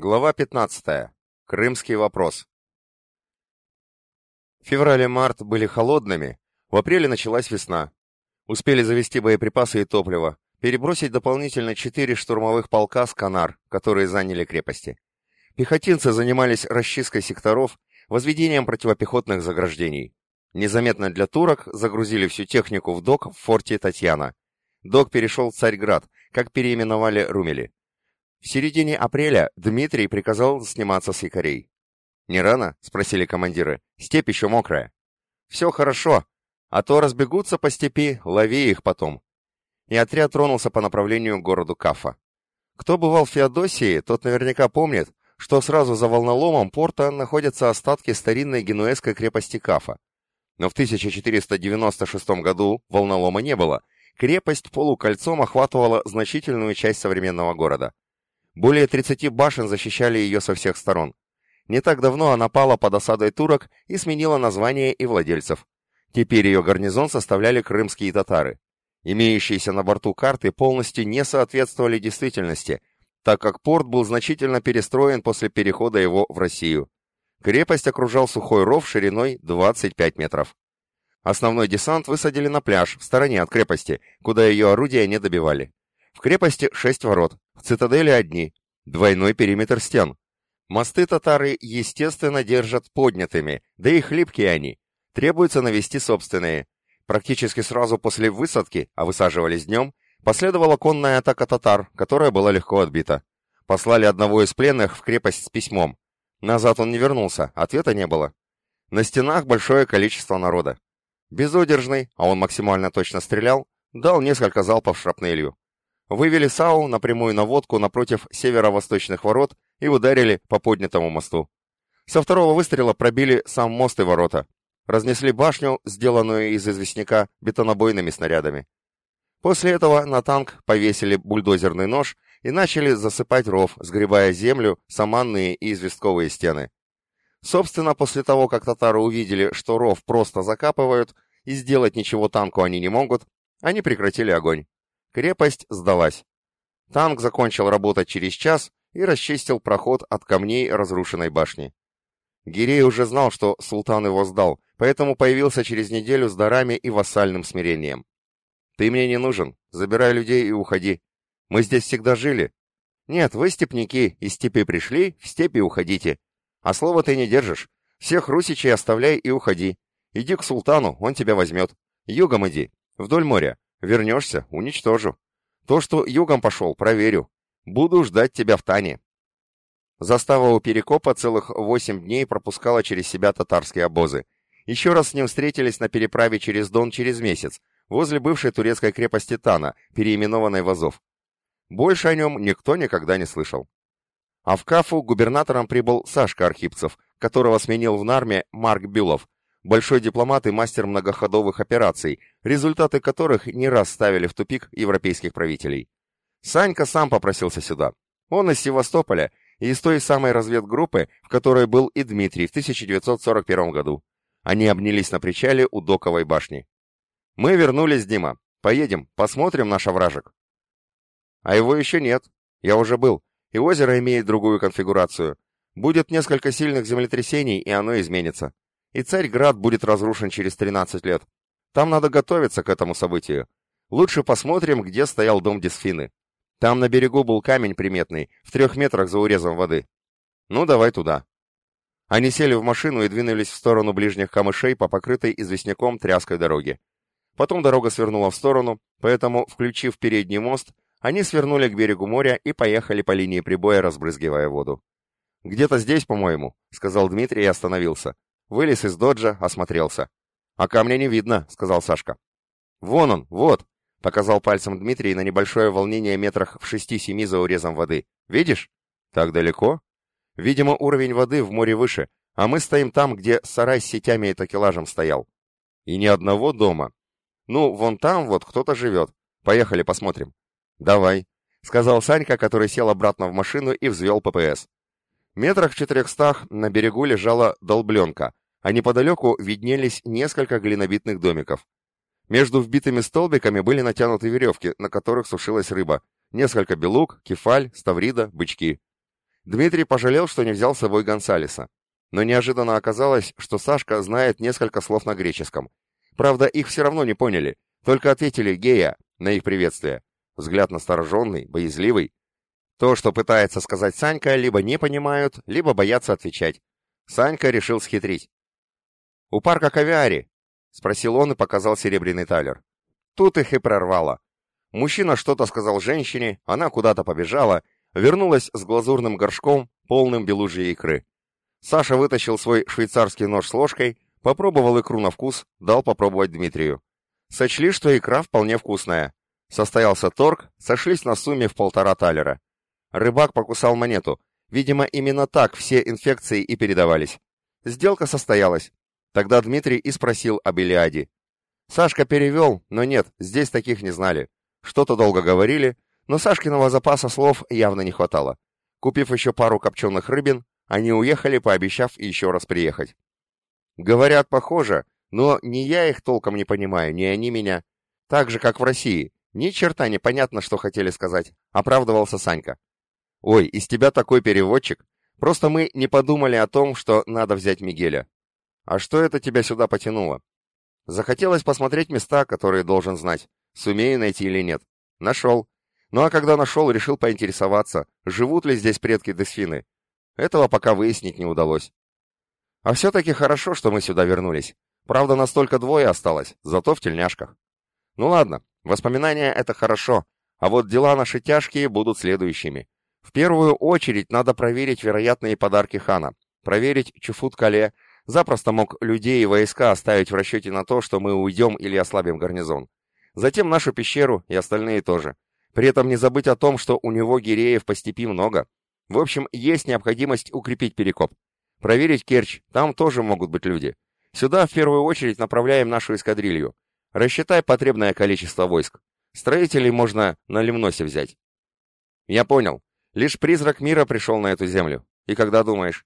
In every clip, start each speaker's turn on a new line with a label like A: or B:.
A: Глава 15. Крымский вопрос. Февраль и март были холодными, в апреле началась весна. Успели завести боеприпасы и топливо, перебросить дополнительно четыре штурмовых полка с Канар, которые заняли крепости. Пехотинцы занимались расчисткой секторов, возведением противопехотных заграждений. Незаметно для турок загрузили всю технику в док в форте Татьяна. Док перешел в Царьград, как переименовали Румели. В середине апреля Дмитрий приказал сниматься с якорей. «Не рано?» — спросили командиры. «Степь еще мокрая». «Все хорошо, а то разбегутся по степи, лови их потом». И отряд тронулся по направлению к городу Кафа. Кто бывал в Феодосии, тот наверняка помнит, что сразу за волноломом порта находятся остатки старинной генуэзской крепости Кафа. Но в 1496 году волнолома не было. Крепость полукольцом охватывала значительную часть современного города. Более 30 башен защищали ее со всех сторон. Не так давно она пала под осадой турок и сменила название и владельцев. Теперь ее гарнизон составляли крымские татары. Имеющиеся на борту карты полностью не соответствовали действительности, так как порт был значительно перестроен после перехода его в Россию. Крепость окружал сухой ров шириной 25 метров. Основной десант высадили на пляж, в стороне от крепости, куда ее орудия не добивали. В крепости шесть ворот, в цитадели одни, двойной периметр стен. Мосты татары, естественно, держат поднятыми, да и хлипкие они. Требуется навести собственные. Практически сразу после высадки, а высаживались днем, последовала конная атака татар, которая была легко отбита. Послали одного из пленных в крепость с письмом. Назад он не вернулся, ответа не было. На стенах большое количество народа. Безудержный, а он максимально точно стрелял, дал несколько залпов шрапнелью. Вывели САУ на прямую наводку напротив северо-восточных ворот и ударили по поднятому мосту. Со второго выстрела пробили сам мост и ворота. Разнесли башню, сделанную из известняка, бетонобойными снарядами. После этого на танк повесили бульдозерный нож и начали засыпать ров, сгребая землю, саманные и известковые стены. Собственно, после того, как татары увидели, что ров просто закапывают, и сделать ничего танку они не могут, они прекратили огонь. Крепость сдалась. Танк закончил работать через час и расчистил проход от камней разрушенной башни. Гирей уже знал, что султан его сдал, поэтому появился через неделю с дарами и вассальным смирением. «Ты мне не нужен, забирай людей и уходи. Мы здесь всегда жили. Нет, вы степняки, из степи пришли, в степи уходите. А слова ты не держишь. Всех русичей оставляй и уходи. Иди к султану, он тебя возьмет. Югом иди, вдоль моря. Вернешься, уничтожу. То, что югом пошел, проверю. Буду ждать тебя в Тане. Застава у Перекопа целых восемь дней пропускала через себя татарские обозы. Еще раз с ним встретились на переправе через Дон через месяц, возле бывшей турецкой крепости Тана, переименованной в Азов. Больше о нем никто никогда не слышал. А в Кафу губернатором прибыл Сашка Архипцев, которого сменил в Нарме Марк Бюлов, большой дипломат и мастер многоходовых операций, результаты которых не раз ставили в тупик европейских правителей. Санька сам попросился сюда. Он из Севастополя и из той самой разведгруппы, в которой был и Дмитрий в 1941 году. Они обнялись на причале у Доковой башни. «Мы вернулись, Дима. Поедем, посмотрим наш овражек». «А его еще нет. Я уже был. И озеро имеет другую конфигурацию. Будет несколько сильных землетрясений, и оно изменится и Царьград будет разрушен через 13 лет. Там надо готовиться к этому событию. Лучше посмотрим, где стоял дом Дисфины. Там на берегу был камень приметный, в трех метрах за урезом воды. Ну, давай туда. Они сели в машину и двинулись в сторону ближних камышей по покрытой известняком тряской дороге. Потом дорога свернула в сторону, поэтому, включив передний мост, они свернули к берегу моря и поехали по линии прибоя, разбрызгивая воду. «Где-то здесь, по-моему», — сказал Дмитрий и остановился. Вылез из доджа, осмотрелся. «А камня не видно», — сказал Сашка. «Вон он, вот», — показал пальцем Дмитрий на небольшое волнение метрах в шести-семи за урезом воды. «Видишь? Так далеко?» «Видимо, уровень воды в море выше, а мы стоим там, где сарай с сетями и такелажем стоял. И ни одного дома. Ну, вон там вот кто-то живет. Поехали посмотрим». «Давай», — сказал Санька, который сел обратно в машину и взвел ППС. Метрах четырехстах на берегу лежала долбленка, а неподалеку виднелись несколько глинобитных домиков. Между вбитыми столбиками были натянуты веревки, на которых сушилась рыба, несколько белук, кефаль, ставрида, бычки. Дмитрий пожалел, что не взял с собой Гонсалеса. Но неожиданно оказалось, что Сашка знает несколько слов на греческом. Правда, их все равно не поняли, только ответили «гея» на их приветствие. Взгляд настороженный, боязливый. То, что пытается сказать Санька, либо не понимают, либо боятся отвечать. Санька решил схитрить. «У парка Кавиари?» — спросил он и показал серебряный талер. Тут их и прорвало. Мужчина что-то сказал женщине, она куда-то побежала, вернулась с глазурным горшком, полным белужьей икры. Саша вытащил свой швейцарский нож с ложкой, попробовал икру на вкус, дал попробовать Дмитрию. Сочли, что икра вполне вкусная. Состоялся торг, сошлись на сумме в полтора талера. Рыбак покусал монету. Видимо, именно так все инфекции и передавались. Сделка состоялась. Тогда Дмитрий и спросил об Илиаде. Сашка перевел, но нет, здесь таких не знали. Что-то долго говорили, но Сашкиного запаса слов явно не хватало. Купив еще пару копченых рыбин, они уехали, пообещав еще раз приехать. Говорят, похоже, но ни я их толком не понимаю, ни они меня. Так же, как в России. Ни черта не понятно, что хотели сказать. Оправдывался Санька. Ой, из тебя такой переводчик. Просто мы не подумали о том, что надо взять Мигеля. А что это тебя сюда потянуло? Захотелось посмотреть места, которые должен знать. Сумею найти или нет. Нашел. Ну а когда нашел, решил поинтересоваться, живут ли здесь предки Десфины. Этого пока выяснить не удалось. А все-таки хорошо, что мы сюда вернулись. Правда, нас только двое осталось, зато в тельняшках. Ну ладно, воспоминания — это хорошо, а вот дела наши тяжкие будут следующими. В первую очередь надо проверить вероятные подарки хана, проверить Чуфут-Кале, запросто мог людей и войска оставить в расчете на то, что мы уйдем или ослабим гарнизон. Затем нашу пещеру и остальные тоже. При этом не забыть о том, что у него гиреев по степи много. В общем, есть необходимость укрепить Перекоп. Проверить Керчь, там тоже могут быть люди. Сюда в первую очередь направляем нашу эскадрилью. Рассчитай потребное количество войск. Строителей можно на Лимносе взять. Я понял. Лишь призрак мира пришел на эту землю. И когда думаешь?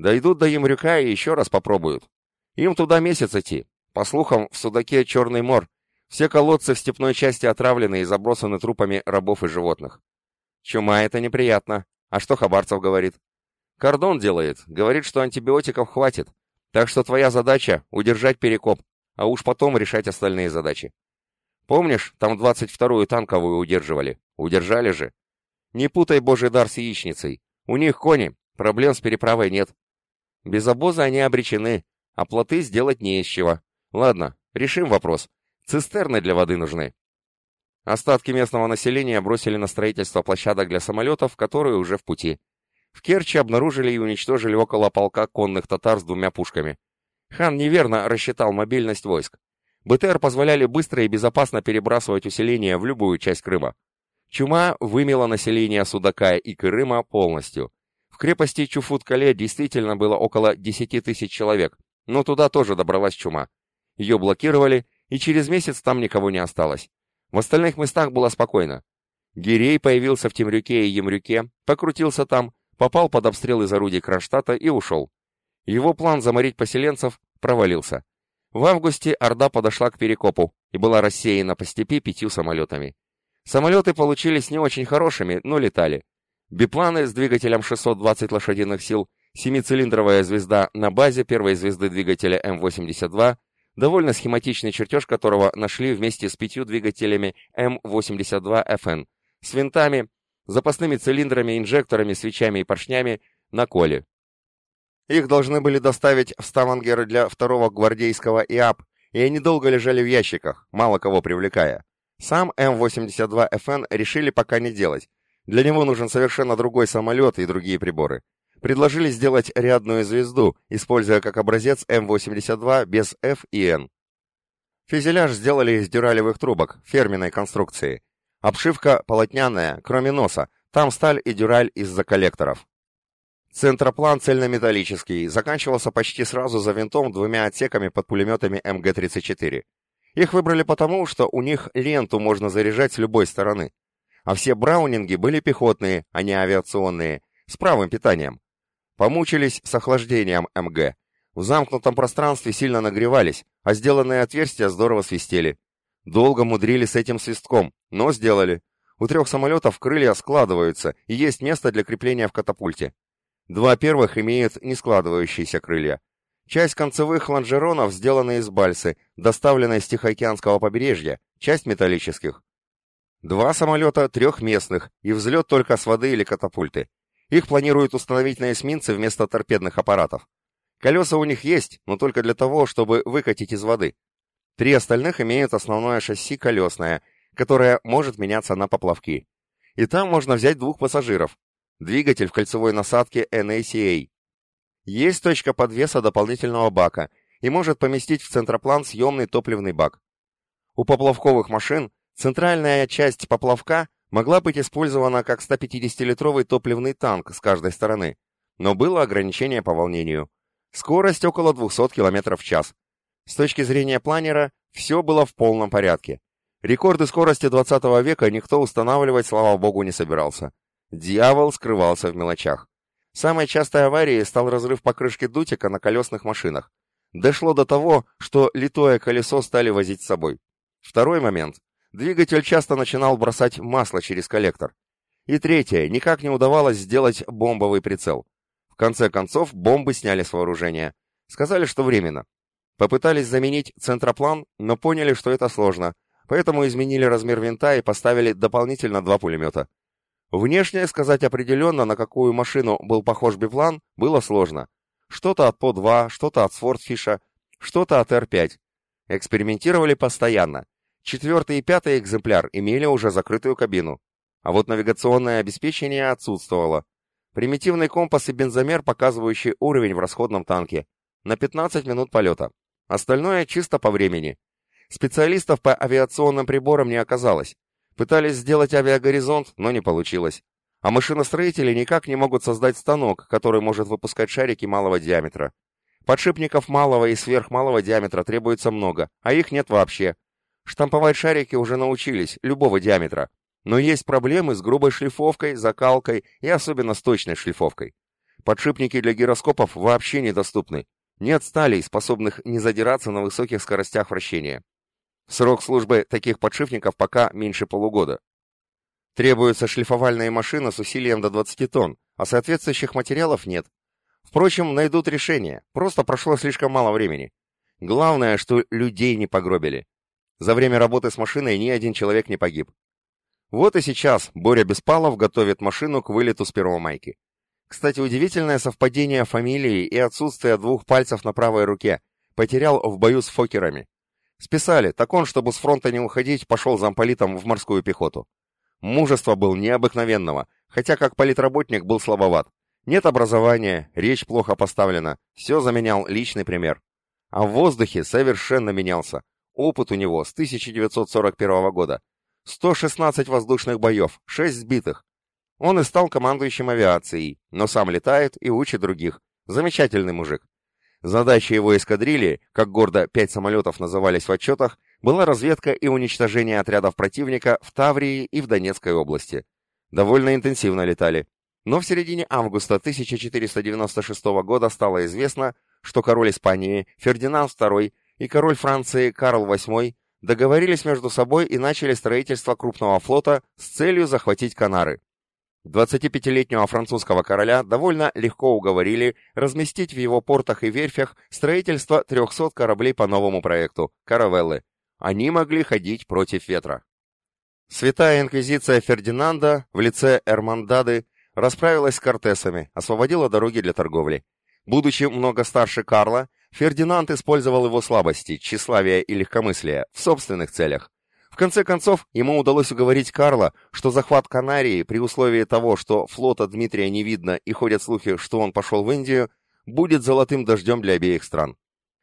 A: Дойдут до Ямрюка и еще раз попробуют. Им туда месяц идти. По слухам, в Судаке Черный мор. Все колодцы в степной части отравлены и забросаны трупами рабов и животных. Чума — это неприятно. А что Хабарцев говорит? Кордон делает. Говорит, что антибиотиков хватит. Так что твоя задача — удержать перекоп, а уж потом решать остальные задачи. Помнишь, там 22-ю танковую удерживали? Удержали же. Не путай божий дар с яичницей. У них кони, проблем с переправой нет. Без обоза они обречены, а плоты сделать не из чего. Ладно, решим вопрос. Цистерны для воды нужны. Остатки местного населения бросили на строительство площадок для самолетов, которые уже в пути. В Керчи обнаружили и уничтожили около полка конных татар с двумя пушками. Хан неверно рассчитал мобильность войск. БТР позволяли быстро и безопасно перебрасывать усиления в любую часть Крыма. Чума вымела население Судака и Крыма полностью. Крепости Чуфут-Кале действительно было около 10 тысяч человек, но туда тоже добралась чума. Ее блокировали, и через месяц там никого не осталось. В остальных местах было спокойно. Гирей появился в Темрюке и Емрюке, покрутился там, попал под обстрел из орудий Кронштадта и ушел. Его план заморить поселенцев провалился. В августе Орда подошла к Перекопу и была рассеяна по степи пятью самолетами. Самолеты получились не очень хорошими, но летали. Бипланы с двигателем 620 лошадиных сил, семицилиндровая звезда на базе первой звезды двигателя М-82, довольно схематичный чертеж которого нашли вместе с пятью двигателями М-82ФН, с винтами, запасными цилиндрами, инжекторами, свечами и поршнями на коле. Их должны были доставить в Ставангер для второго гвардейского ИАП, и они долго лежали в ящиках, мало кого привлекая. Сам М-82ФН решили пока не делать. Для него нужен совершенно другой самолет и другие приборы. Предложили сделать рядную звезду, используя как образец М-82 без F и N. Фюзеляж сделали из дюралевых трубок, фирменной конструкции. Обшивка полотняная, кроме носа, там сталь и дюраль из-за коллекторов. Центроплан цельнометаллический, заканчивался почти сразу за винтом двумя отсеками под пулеметами МГ-34. Их выбрали потому, что у них ленту можно заряжать с любой стороны. А все браунинги были пехотные, а не авиационные, с правым питанием. Помучились с охлаждением МГ. В замкнутом пространстве сильно нагревались, а сделанные отверстия здорово свистели. Долго мудрили с этим свистком, но сделали. У трех самолетов крылья складываются, и есть место для крепления в катапульте. Два первых имеют не складывающиеся крылья. Часть концевых лонжеронов сделаны из бальсы, доставленной с Тихоокеанского побережья, часть металлических. Два самолета трехместных, и взлет только с воды или катапульты. Их планируют установить на эсминце вместо торпедных аппаратов. Колеса у них есть, но только для того, чтобы выкатить из воды. Три остальных имеют основное шасси колесное, которое может меняться на поплавки. И там можно взять двух пассажиров. Двигатель в кольцевой насадке NACA. Есть точка подвеса дополнительного бака и может поместить в центроплан съемный топливный бак. У поплавковых машин центральная часть поплавка могла быть использована как 150-литровый топливный танк с каждой стороны, но было ограничение по волнению. Скорость около 200 км в час. С точки зрения планера, все было в полном порядке. Рекорды скорости 20 века никто устанавливать, слава богу, не собирался. Дьявол скрывался в мелочах. Самой частой аварией стал разрыв покрышки дутика на колесных машинах. Дошло до того, что литое колесо стали возить с собой. Второй момент. Двигатель часто начинал бросать масло через коллектор. И третье. Никак не удавалось сделать бомбовый прицел. В конце концов, бомбы сняли с вооружения. Сказали, что временно. Попытались заменить центроплан, но поняли, что это сложно, поэтому изменили размер винта и поставили дополнительно два пулемета. Внешне сказать определенно, на какую машину был похож биплан, было сложно. Что-то от ПО-2, что-то от Свордфиша, что-то от Р-5. Экспериментировали постоянно. Четвертый и пятый экземпляр имели уже закрытую кабину. А вот навигационное обеспечение отсутствовало. Примитивный компас и бензомер, показывающий уровень в расходном танке. На 15 минут полета. Остальное чисто по времени. Специалистов по авиационным приборам не оказалось. Пытались сделать авиагоризонт, но не получилось. А машиностроители никак не могут создать станок, который может выпускать шарики малого диаметра. Подшипников малого и сверхмалого диаметра требуется много, а их нет вообще. Штамповать шарики уже научились, любого диаметра. Но есть проблемы с грубой шлифовкой, закалкой и особенно с точной шлифовкой. Подшипники для гироскопов вообще недоступны. Нет сталей, способных не задираться на высоких скоростях вращения. Срок службы таких подшипников пока меньше полугода. Требуется шлифовальная машина с усилием до 20 тонн, а соответствующих материалов нет. Впрочем, найдут решение, просто прошло слишком мало времени. Главное, что людей не погробили. За время работы с машиной ни один человек не погиб. Вот и сейчас Боря Беспалов готовит машину к вылету с Первомайки. Кстати, удивительное совпадение фамилии и отсутствие двух пальцев на правой руке. Потерял в бою с фокерами. Списали, так он, чтобы с фронта не уходить, пошел замполитом в морскую пехоту. Мужество был необыкновенного, хотя как политработник был слабоват. Нет образования, речь плохо поставлена, все заменял личный пример. А в воздухе совершенно менялся. Опыт у него с 1941 года. 116 воздушных боев, 6 сбитых. Он и стал командующим авиацией, но сам летает и учит других. Замечательный мужик. Задачей его эскадрильи, как гордо пять самолетов назывались в отчетах, была разведка и уничтожение отрядов противника в Таврии и в Донецкой области. Довольно интенсивно летали. Но в середине августа 1496 года стало известно, что король Испании Фердинанд II и король Франции Карл VIII договорились между собой и начали строительство крупного флота с целью захватить Канары. 25-летнего французского короля довольно легко уговорили разместить в его портах и верфях строительство 300 кораблей по новому проекту – каравеллы. Они могли ходить против ветра. Святая инквизиция Фердинанда в лице Эрмандады расправилась с кортесами, освободила дороги для торговли. Будучи много старше Карла, Фердинанд использовал его слабости, тщеславие и легкомыслие в собственных целях. В конце концов, ему удалось уговорить Карла, что захват Канарии при условии того, что флота Дмитрия не видно и ходят слухи, что он пошел в Индию, будет золотым дождем для обеих стран.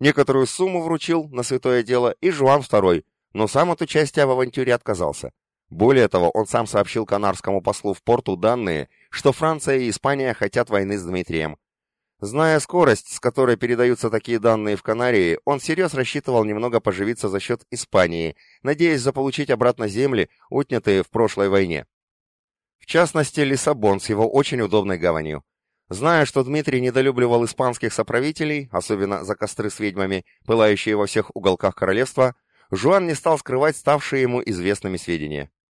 A: Некоторую сумму вручил на святое дело и Жуан II, но сам от участия в авантюре отказался. Более того, он сам сообщил канарскому послу в порту данные, что Франция и Испания хотят войны с Дмитрием, Зная скорость, с которой передаются такие данные в Канарии, он всерьез рассчитывал немного поживиться за счет Испании, надеясь заполучить обратно земли, отнятые в прошлой войне. В частности, Лиссабон с его очень удобной гаванью. Зная, что Дмитрий недолюбливал испанских соправителей, особенно за костры с ведьмами, пылающие во всех уголках королевства, Жуан не стал скрывать ставшие ему известными сведения.